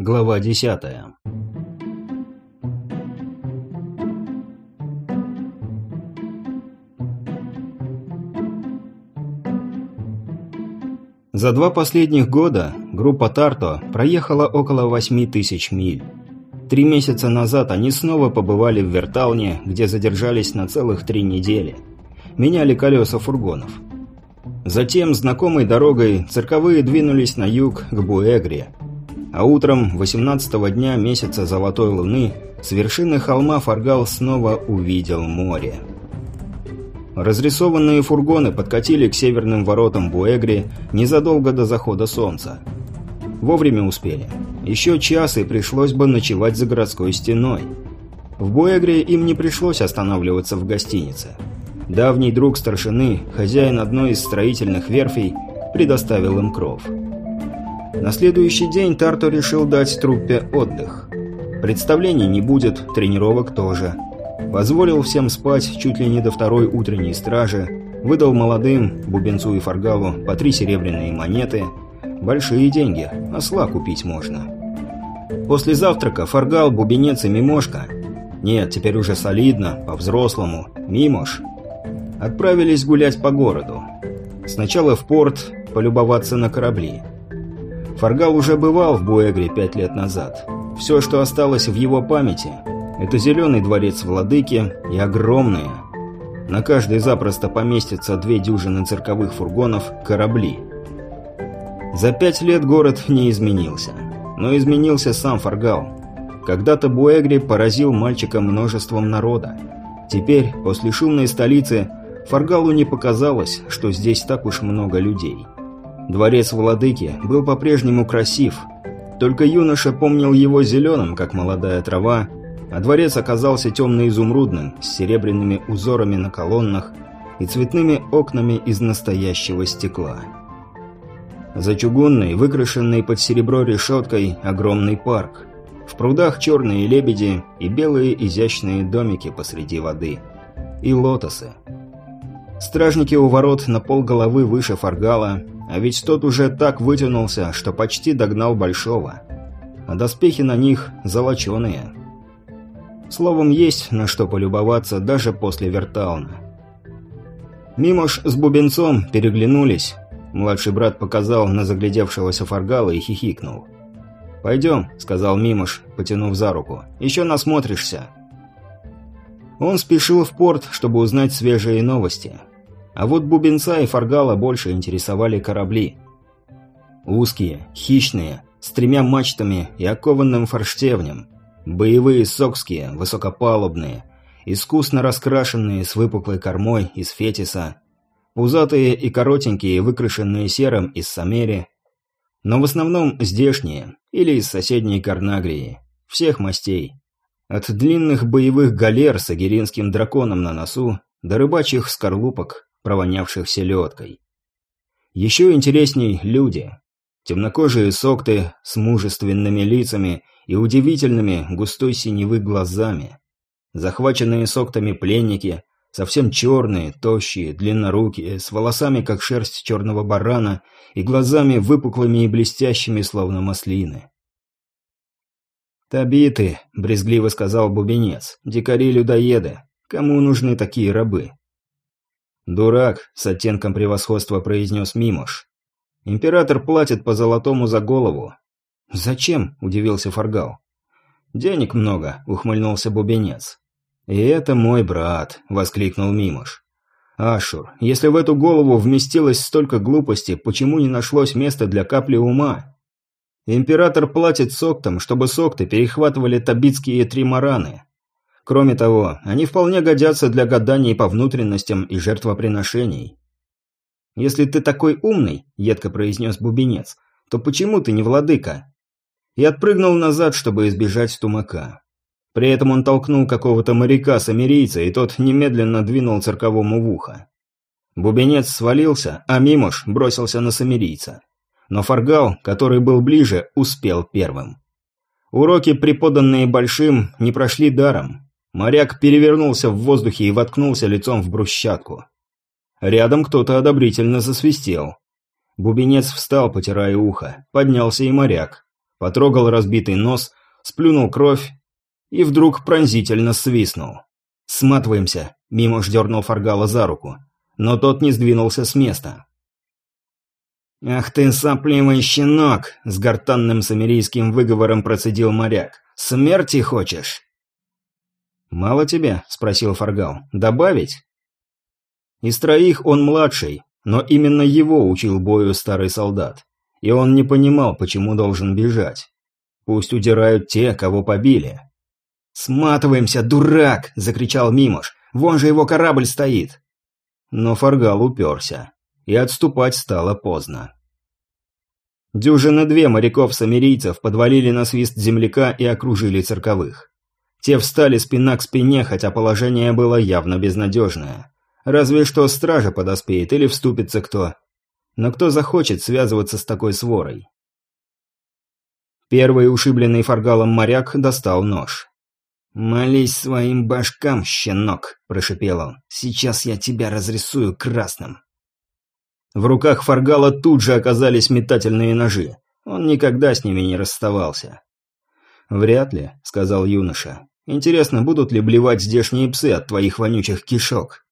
Глава десятая. За два последних года группа Тарто проехала около 8 тысяч миль. Три месяца назад они снова побывали в Верталне, где задержались на целых три недели. Меняли колеса фургонов. Затем, знакомой дорогой, цирковые двинулись на юг к Буэгре. А утром 18-го дня месяца Золотой Луны с вершины холма Фаргал снова увидел море. Разрисованные фургоны подкатили к северным воротам Буэгри незадолго до захода солнца. Вовремя успели. Еще час и пришлось бы ночевать за городской стеной. В Буэгре им не пришлось останавливаться в гостинице. Давний друг старшины, хозяин одной из строительных верфей, предоставил им кров. На следующий день Тарто решил дать труппе отдых. Представлений не будет, тренировок тоже – Позволил всем спать чуть ли не до второй утренней стражи, выдал молодым, Бубенцу и Фаргалу, по три серебряные монеты. Большие деньги, осла купить можно. После завтрака Фаргал, Бубенец и Мимошка нет, теперь уже солидно, по-взрослому, Мимош отправились гулять по городу. Сначала в порт, полюбоваться на корабли. Фаргал уже бывал в Буэгре пять лет назад. Все, что осталось в его памяти – это зеленый дворец владыки и огромные. На каждый запросто поместятся две дюжины цирковых фургонов, корабли. За пять лет город не изменился. Но изменился сам Фаргал. Когда-то Буэгри поразил мальчика множеством народа. Теперь, после шумной столицы, Фаргалу не показалось, что здесь так уж много людей. Дворец владыки был по-прежнему красив, только юноша помнил его зеленым, как молодая трава, а дворец оказался темно-изумрудным, с серебряными узорами на колоннах и цветными окнами из настоящего стекла. За чугунной, выкрашенной под серебро решеткой, огромный парк. В прудах черные лебеди и белые изящные домики посреди воды. И лотосы. Стражники у ворот на пол головы выше Фаргала, а ведь тот уже так вытянулся, что почти догнал Большого. А доспехи на них золоченые – Словом, есть на что полюбоваться даже после Вертауна. Мимош с Бубенцом переглянулись. Младший брат показал на заглядевшегося Фаргала и хихикнул. «Пойдем», — сказал Мимош, потянув за руку. «Еще насмотришься». Он спешил в порт, чтобы узнать свежие новости. А вот Бубенца и Фаргала больше интересовали корабли. Узкие, хищные, с тремя мачтами и окованным форштевнем — Боевые сокские, высокопалубные, искусно раскрашенные с выпуклой кормой из фетиса, пузатые и коротенькие, выкрашенные серым из самери, но в основном здешние или из соседней Карнагрии, всех мастей. От длинных боевых галер с агиринским драконом на носу до рыбачьих скорлупок, провонявших селедкой. Еще интересней люди. Темнокожие сокты с мужественными лицами и удивительными густой синевы глазами. Захваченные соктами пленники, совсем черные, тощие, длиннорукие, с волосами, как шерсть черного барана, и глазами выпуклыми и блестящими, словно маслины. «Табиты», — брезгливо сказал бубенец, — «дикари-людоеды. Кому нужны такие рабы?» «Дурак», — с оттенком превосходства произнес Мимош. «Император платит по золотому за голову, «Зачем?» – удивился Фаргал. «Денег много», – ухмыльнулся Бубенец. «И это мой брат», – воскликнул Мимош. «Ашур, если в эту голову вместилось столько глупости, почему не нашлось места для капли ума? Император платит соктам, чтобы сокты перехватывали табитские тримараны. Кроме того, они вполне годятся для гаданий по внутренностям и жертвоприношений». «Если ты такой умный», – едко произнес Бубенец, – «то почему ты не владыка?» и отпрыгнул назад, чтобы избежать тумака. При этом он толкнул какого-то моряка-самирийца, и тот немедленно двинул цирковому в ухо. Бубенец свалился, а Мимош бросился на самирийца. Но Фаргал, который был ближе, успел первым. Уроки, преподанные Большим, не прошли даром. Моряк перевернулся в воздухе и воткнулся лицом в брусчатку. Рядом кто-то одобрительно засвистел. Бубенец встал, потирая ухо. Поднялся и моряк. потрогал разбитый нос, сплюнул кровь и вдруг пронзительно свистнул. «Сматываемся», — Мимош дернул Фаргала за руку, но тот не сдвинулся с места. «Ах ты, сопливый щенок!» — с гортанным самирийским выговором процедил моряк. «Смерти хочешь?» «Мало тебе?» — спросил Фаргал. «Добавить?» Из троих он младший, но именно его учил бою старый солдат. И он не понимал, почему должен бежать. Пусть удирают те, кого побили. «Сматываемся, дурак!» – закричал Мимош. «Вон же его корабль стоит!» Но Фаргал уперся, и отступать стало поздно. Дюжины две моряков-самирийцев подвалили на свист земляка и окружили цирковых. Те встали спина к спине, хотя положение было явно безнадежное. Разве что стража подоспеет или вступится кто. Но кто захочет связываться с такой сворой? Первый ушибленный фаргалом моряк достал нож. «Молись своим башкам, щенок!» – прошепел он. «Сейчас я тебя разрисую красным!» В руках фаргала тут же оказались метательные ножи. Он никогда с ними не расставался. «Вряд ли», — сказал юноша. «Интересно, будут ли блевать здешние псы от твоих вонючих кишок?»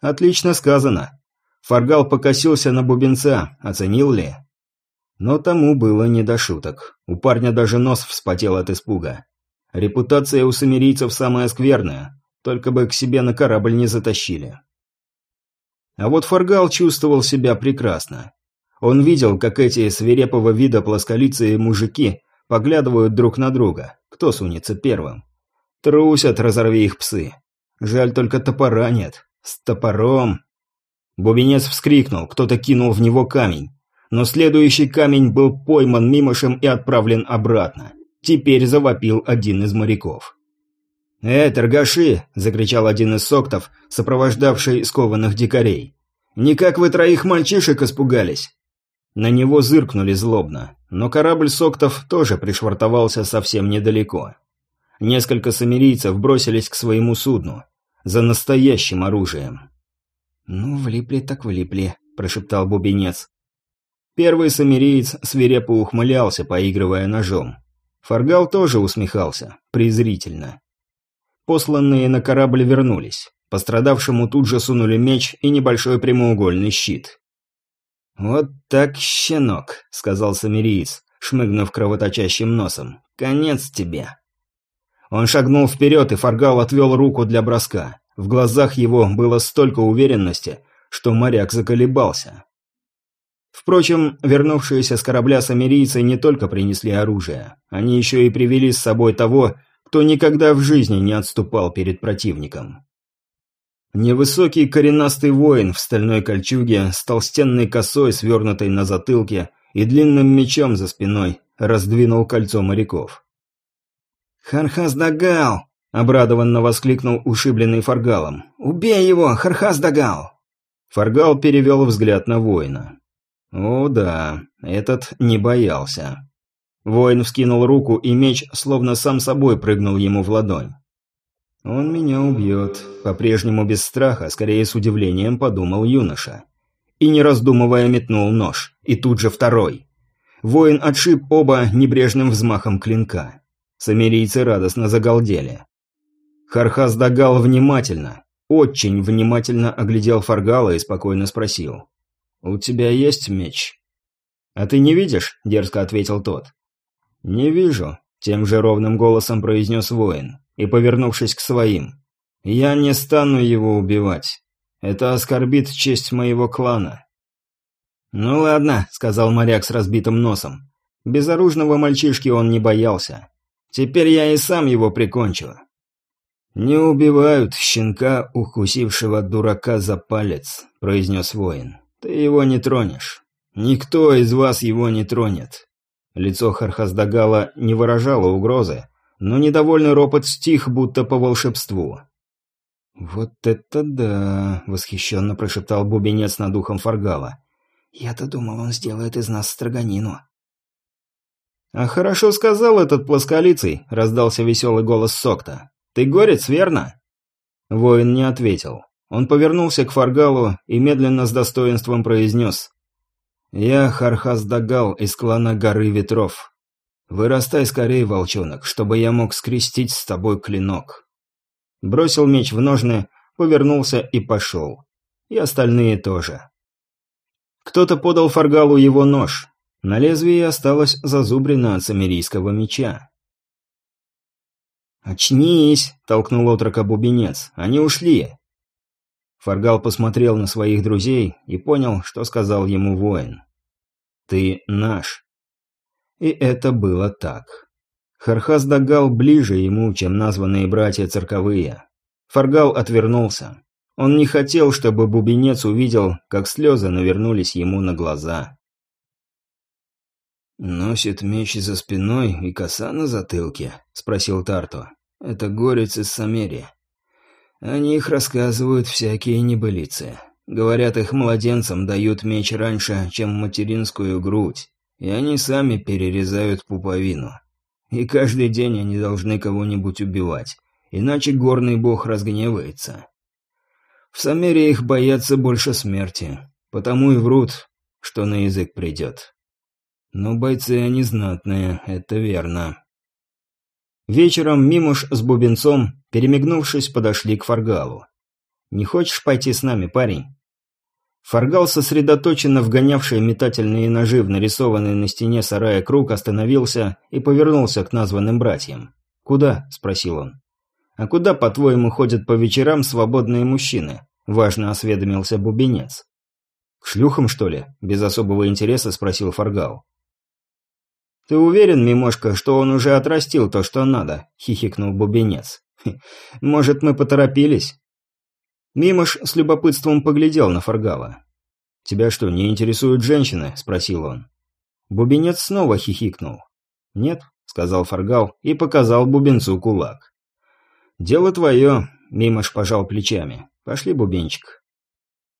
«Отлично сказано». Фаргал покосился на бубенца, оценил ли? Но тому было не до шуток. У парня даже нос вспотел от испуга. Репутация у самирийцев самая скверная, только бы к себе на корабль не затащили. А вот Фаргал чувствовал себя прекрасно. Он видел, как эти свирепого вида плосколицые мужики поглядывают друг на друга. Кто сунется первым? Трусят, разорви их псы. Жаль, только топора нет. С топором... Бубенец вскрикнул, кто-то кинул в него камень. Но следующий камень был пойман мимошем и отправлен обратно. Теперь завопил один из моряков. «Эй, торгаши!» – закричал один из соктов, сопровождавший скованных дикарей. «Никак вы троих мальчишек испугались!» На него зыркнули злобно, но корабль соктов тоже пришвартовался совсем недалеко. Несколько самирийцев бросились к своему судну. За настоящим оружием. «Ну, влипли так влипли», – прошептал бубенец. Первый самириец свирепо ухмылялся, поигрывая ножом. Фаргал тоже усмехался, презрительно. Посланные на корабль вернулись. Пострадавшему тут же сунули меч и небольшой прямоугольный щит. «Вот так, щенок», — сказал самириец, шмыгнув кровоточащим носом. «Конец тебе». Он шагнул вперед, и Фаргал отвел руку для броска. В глазах его было столько уверенности, что моряк заколебался. Впрочем, вернувшиеся с корабля самирийцы не только принесли оружие, они еще и привели с собой того, кто никогда в жизни не отступал перед противником. Невысокий коренастый воин в стальной кольчуге с толстенной косой, свернутой на затылке, и длинным мечом за спиной раздвинул кольцо моряков. «Хархас-дагал!» — обрадованно воскликнул ушибленный Фаргалом. «Убей его, Хархас-дагал!» Фаргал перевел взгляд на воина. «О да, этот не боялся». Воин вскинул руку, и меч словно сам собой прыгнул ему в ладонь. «Он меня убьет», — по-прежнему без страха, скорее с удивлением подумал юноша. И не раздумывая метнул нож, и тут же второй. Воин отшиб оба небрежным взмахом клинка. Самирийцы радостно загалдели. Хархас Дагал внимательно, очень внимательно оглядел Фаргала и спокойно спросил. «У тебя есть меч?» «А ты не видишь?» – дерзко ответил тот. «Не вижу», – тем же ровным голосом произнес воин, и, повернувшись к своим, «Я не стану его убивать. Это оскорбит честь моего клана». «Ну ладно», – сказал моряк с разбитым носом. Безоружного мальчишки он не боялся. «Теперь я и сам его прикончу». «Не убивают щенка, укусившего дурака за палец», – произнес воин. «Ты его не тронешь. Никто из вас его не тронет. Лицо Хархаздагала не выражало угрозы, но недовольный ропот стих, будто по волшебству. «Вот это да!» — восхищенно прошептал бубенец над ухом Фаргала. «Я-то думал, он сделает из нас строганину». «А хорошо сказал этот плосколицый», — раздался веселый голос Сокта. «Ты горец, верно?» Воин не ответил. Он повернулся к Фаргалу и медленно с достоинством произнес. «Я Хархас Дагал из клана Горы Ветров. Вырастай скорее, волчонок, чтобы я мог скрестить с тобой клинок. Бросил меч в ножны, повернулся и пошел. И остальные тоже. Кто-то подал Фаргалу его нож. На лезвии осталась зазубрина от самирийского меча. «Очнись!» — толкнул отрока бубенец. «Они ушли!» Фаргал посмотрел на своих друзей и понял, что сказал ему воин. «Ты наш». И это было так. Хархас Дагал ближе ему, чем названные братья цирковые. Фаргал отвернулся. Он не хотел, чтобы бубенец увидел, как слезы навернулись ему на глаза. «Носит меч за спиной и коса на затылке?» – спросил Тарто. «Это горец из Самери. О них рассказывают всякие небылицы. Говорят, их младенцам дают меч раньше, чем материнскую грудь, и они сами перерезают пуповину. И каждый день они должны кого-нибудь убивать, иначе горный бог разгневается. В Самере их боятся больше смерти, потому и врут, что на язык придет. Но бойцы они знатные, это верно. Вечером Мимуш с Бубенцом, перемигнувшись, подошли к Фаргалу. «Не хочешь пойти с нами, парень?» Фаргал, сосредоточенно вгонявший метательные ножи в нарисованный на стене сарая круг, остановился и повернулся к названным братьям. «Куда?» – спросил он. «А куда, по-твоему, ходят по вечерам свободные мужчины?» – важно осведомился Бубенец. «К шлюхам, что ли?» – без особого интереса спросил Фаргал. «Ты уверен, Мимошка, что он уже отрастил то, что надо?» – хихикнул Бубенец. «Может, мы поторопились?» Мимош с любопытством поглядел на Фаргала. «Тебя что, не интересуют женщины?» – спросил он. Бубенец снова хихикнул. «Нет», – сказал Фаргал и показал Бубенцу кулак. «Дело твое», – Мимош пожал плечами. «Пошли, Бубенчик».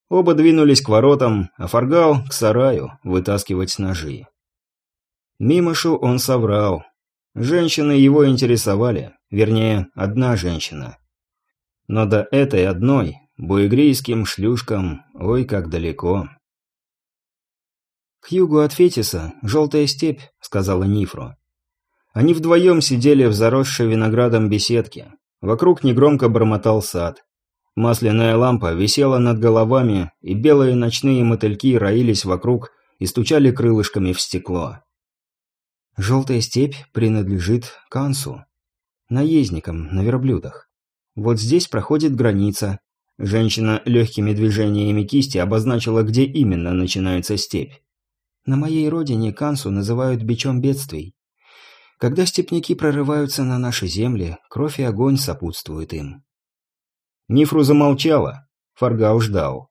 Оба двинулись к воротам, а Фаргал – к сараю, вытаскивать ножи. Мимошу он соврал. Женщины его интересовали, вернее, одна женщина. Но до этой одной, буегрийским шлюшкам, ой, как далеко. «К югу от Фетиса – желтая степь», – сказала Нифру. Они вдвоем сидели в заросшей виноградом беседке. Вокруг негромко бормотал сад. Масляная лампа висела над головами, и белые ночные мотыльки роились вокруг и стучали крылышками в стекло. Желтая степь принадлежит Кансу, наездникам на верблюдах. Вот здесь проходит граница. Женщина легкими движениями кисти обозначила, где именно начинается степь. На моей родине Кансу называют бичом бедствий. Когда степняки прорываются на наши земли, кровь и огонь сопутствуют им. Нифру замолчала. Фаргау ждал.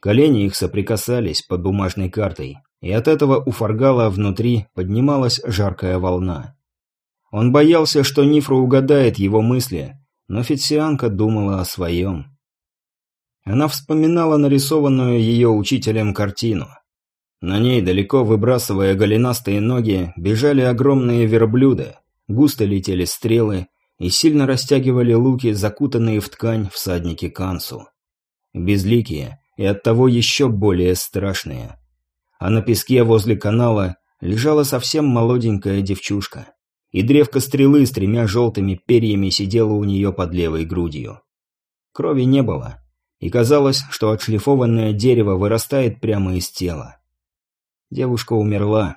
Колени их соприкасались под бумажной картой и от этого у Фаргала внутри поднималась жаркая волна. Он боялся, что Нифру угадает его мысли, но Фитсианка думала о своем. Она вспоминала нарисованную ее учителем картину. На ней, далеко выбрасывая голенастые ноги, бежали огромные верблюды, густо летели стрелы и сильно растягивали луки, закутанные в ткань всадники Кансу. Безликие и оттого еще более страшные – а на песке возле канала лежала совсем молоденькая девчушка. И древко стрелы с тремя желтыми перьями сидело у нее под левой грудью. Крови не было, и казалось, что отшлифованное дерево вырастает прямо из тела. Девушка умерла,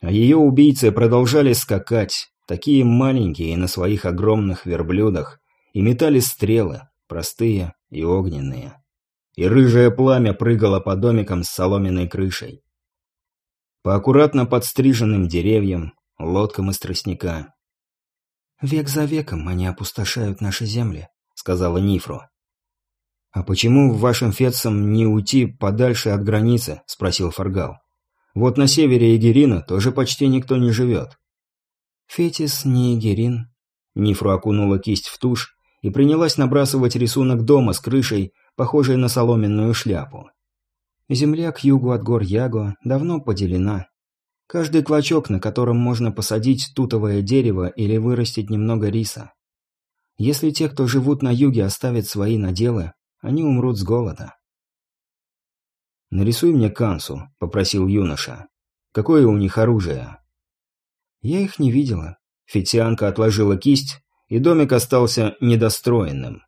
а ее убийцы продолжали скакать, такие маленькие на своих огромных верблюдах, и метали стрелы, простые и огненные и рыжее пламя прыгало по домикам с соломенной крышей. По аккуратно подстриженным деревьям, лодкам из тростника. «Век за веком они опустошают наши земли», — сказала Нифру. «А почему вашим фетцам не уйти подальше от границы?» — спросил Фаргал. «Вот на севере Егерина тоже почти никто не живет». «Фетис не Егерин». Нифру окунула кисть в тушь и принялась набрасывать рисунок дома с крышей, похожей на соломенную шляпу. Земля к югу от гор Яго давно поделена. Каждый клочок, на котором можно посадить тутовое дерево или вырастить немного риса. Если те, кто живут на юге, оставят свои наделы, они умрут с голода. «Нарисуй мне кансу», — попросил юноша. «Какое у них оружие?» Я их не видела. Фитианка отложила кисть, и домик остался недостроенным.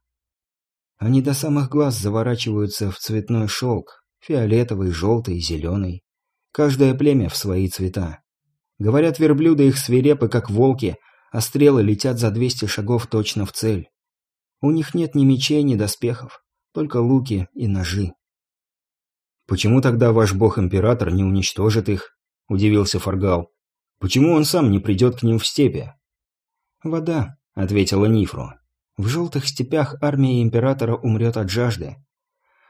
Они до самых глаз заворачиваются в цветной шелк, фиолетовый, желтый, зеленый. Каждое племя в свои цвета. Говорят, верблюды их свирепы, как волки, а стрелы летят за двести шагов точно в цель. У них нет ни мечей, ни доспехов, только луки и ножи. «Почему тогда ваш бог-император не уничтожит их?» – удивился Фаргал. «Почему он сам не придет к ним в степи?» «Вода», – ответила Нифру. «В желтых степях армия императора умрет от жажды.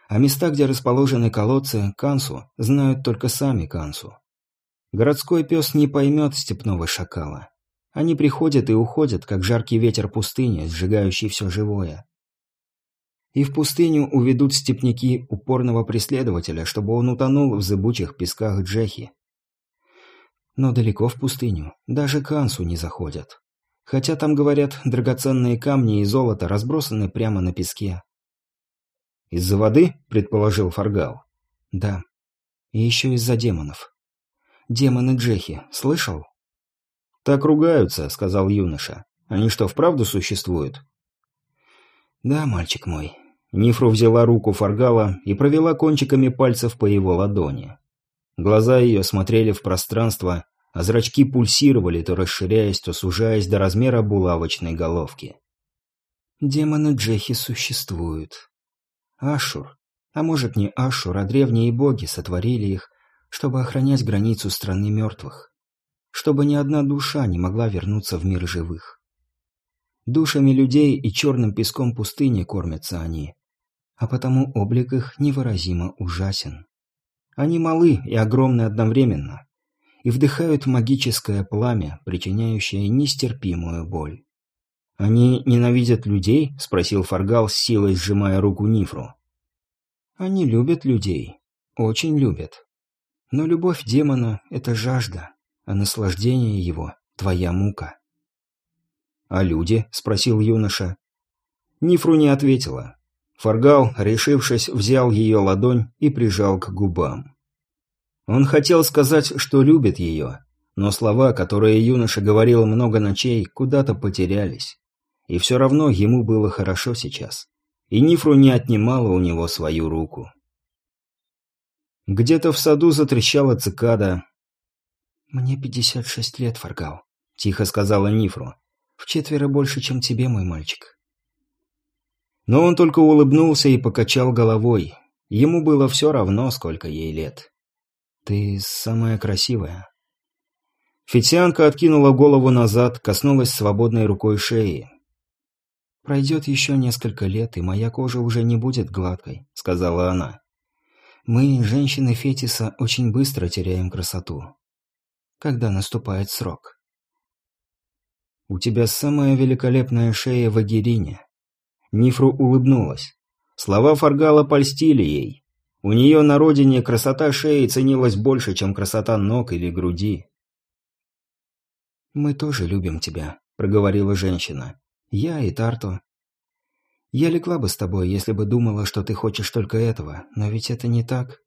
А места, где расположены колодцы, Кансу, знают только сами Кансу. Городской пес не поймет степного шакала. Они приходят и уходят, как жаркий ветер пустыни, сжигающий все живое. И в пустыню уведут степняки упорного преследователя, чтобы он утонул в зыбучих песках Джехи. Но далеко в пустыню, даже к Ансу не заходят. Хотя там, говорят, драгоценные камни и золото разбросаны прямо на песке. «Из-за воды?» – предположил Фаргал. «Да. И еще из-за демонов. Демоны Джехи, слышал?» «Так ругаются», — сказал юноша. «Они что, вправду существуют?» «Да, мальчик мой». Нифру взяла руку Фаргала и провела кончиками пальцев по его ладони. Глаза ее смотрели в пространство, а зрачки пульсировали, то расширяясь, то сужаясь до размера булавочной головки. «Демоны Джехи существуют. Ашур, а может не Ашур, а древние боги сотворили их, чтобы охранять границу страны мертвых чтобы ни одна душа не могла вернуться в мир живых. Душами людей и черным песком пустыни кормятся они, а потому облик их невыразимо ужасен. Они малы и огромны одновременно, и вдыхают магическое пламя, причиняющее нестерпимую боль. «Они ненавидят людей?» – спросил Фаргал с силой сжимая руку Нифру. «Они любят людей. Очень любят. Но любовь демона – это жажда а наслаждение его — твоя мука. «А люди?» — спросил юноша. Нифру не ответила. Фаргал, решившись, взял ее ладонь и прижал к губам. Он хотел сказать, что любит ее, но слова, которые юноша говорил много ночей, куда-то потерялись. И все равно ему было хорошо сейчас. И Нифру не отнимала у него свою руку. Где-то в саду затрещала цикада, «Мне пятьдесят шесть лет, Фаргал», — тихо сказала Нифру. «Вчетверо больше, чем тебе, мой мальчик». Но он только улыбнулся и покачал головой. Ему было все равно, сколько ей лет. «Ты самая красивая». Фитианка откинула голову назад, коснулась свободной рукой шеи. «Пройдет еще несколько лет, и моя кожа уже не будет гладкой», — сказала она. «Мы, женщины Фетиса, очень быстро теряем красоту когда наступает срок. «У тебя самая великолепная шея в Агирине». Нифру улыбнулась. Слова Фаргала польстили ей. У нее на родине красота шеи ценилась больше, чем красота ног или груди. «Мы тоже любим тебя», — проговорила женщина. «Я и Тарто. Я легла бы с тобой, если бы думала, что ты хочешь только этого, но ведь это не так».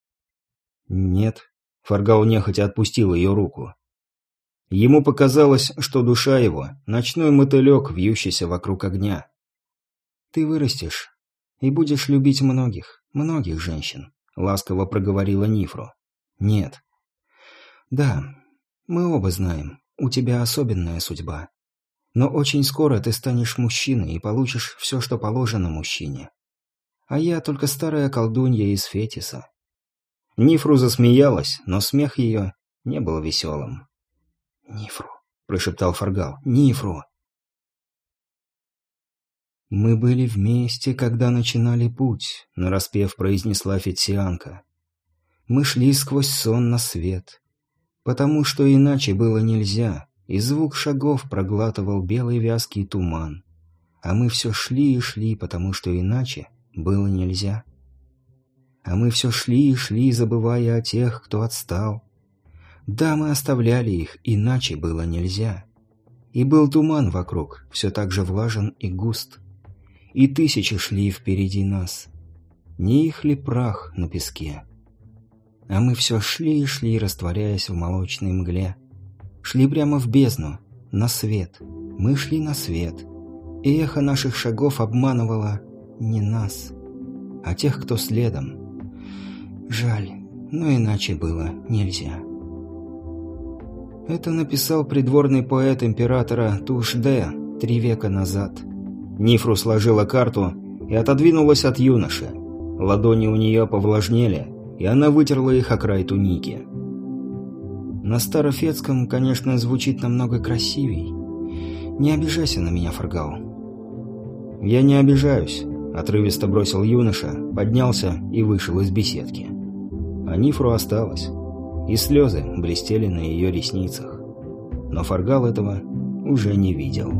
«Нет», — Фаргал нехотя отпустил ее руку. Ему показалось, что душа его — ночной мотылек, вьющийся вокруг огня. «Ты вырастешь и будешь любить многих, многих женщин», — ласково проговорила Нифру. «Нет». «Да, мы оба знаем, у тебя особенная судьба. Но очень скоро ты станешь мужчиной и получишь все, что положено мужчине. А я только старая колдунья из Фетиса». Нифру засмеялась, но смех ее не был веселым. «Нифру», — прошептал Фаргал, — «Нифру». «Мы были вместе, когда начинали путь», — нараспев произнесла Фетсианка. «Мы шли сквозь сон на свет, потому что иначе было нельзя, и звук шагов проглатывал белый вязкий туман. А мы все шли и шли, потому что иначе было нельзя. А мы все шли и шли, забывая о тех, кто отстал, да, мы оставляли их, иначе было нельзя. И был туман вокруг, все так же влажен и густ. И тысячи шли впереди нас. Не их ли прах на песке? А мы все шли и шли, растворяясь в молочной мгле. Шли прямо в бездну, на свет. Мы шли на свет. И эхо наших шагов обманывало не нас, а тех, кто следом. Жаль, но иначе было нельзя. Это написал придворный поэт императора Туш-Дэ три века назад. Нифру сложила карту и отодвинулась от юноши. Ладони у нее повлажнели, и она вытерла их о край туники. На старофетском, конечно, звучит намного красивей. Не обижайся на меня, Фаргал. Я не обижаюсь, отрывисто бросил юноша, поднялся и вышел из беседки. А Нифру осталась, и слезы блестели на ее ресницах. Но Фаргал этого уже не видел.